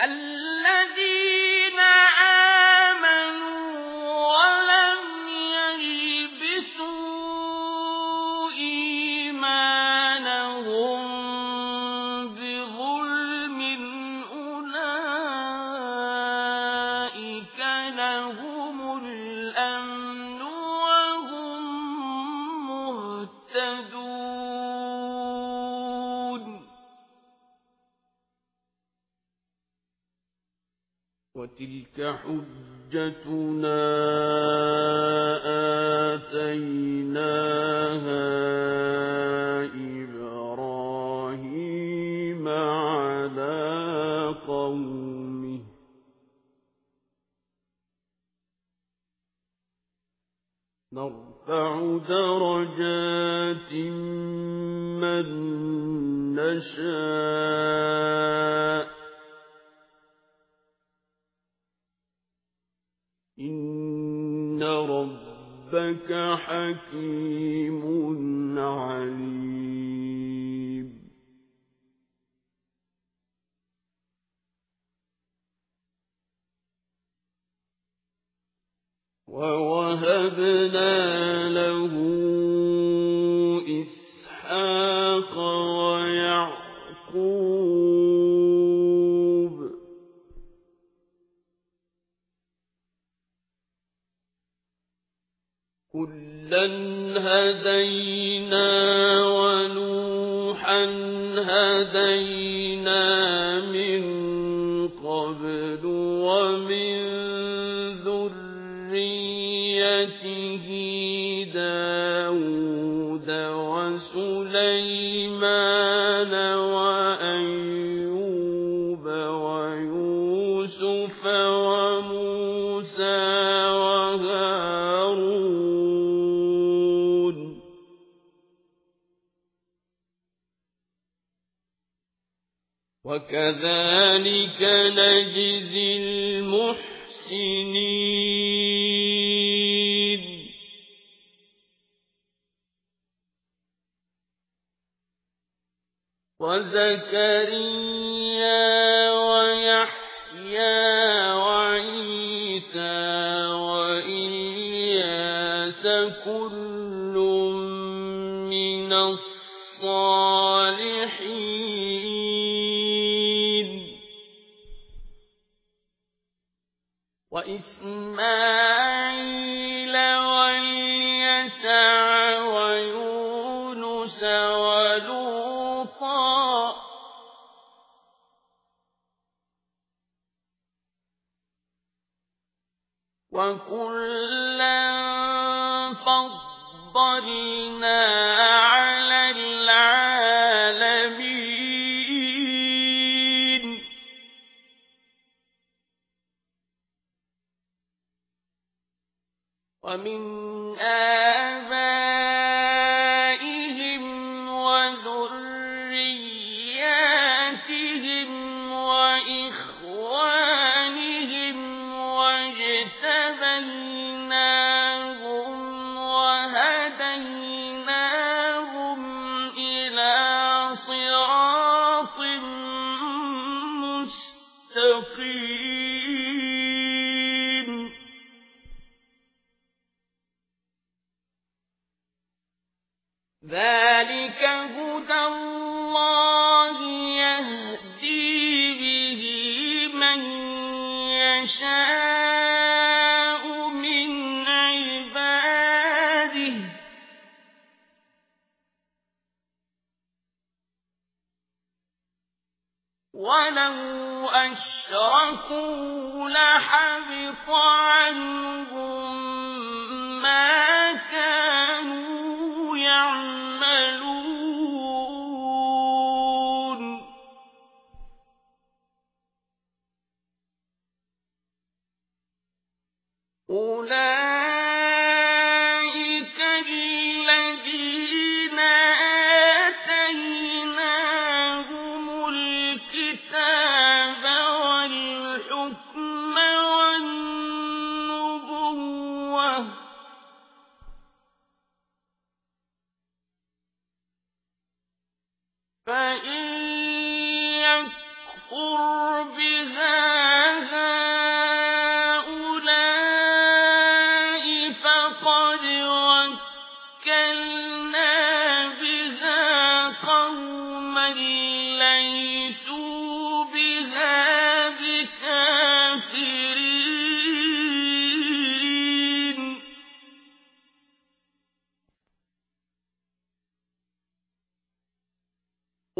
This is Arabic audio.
الذين وتلك حجتنا آتيناها إبراهيم على قومه. نرفع درجات من نشاء ربك حكيم عليم. ووهبنا هدينا ونوحا هدينا وكذلك نجزي المحسنين. وزكريا ويحيى وعيسى وإلياس كل من الصالحين. وإسماعيل واليسع ويونس ولوطا. وكلا فضلنا ومن هدى الله يهدي به من يشاء من عباده ولو أشركوا لحبط عنهم أولئك الذين آتيناهم الكتاب والحكم والنبوة. فإن يكفر يكفر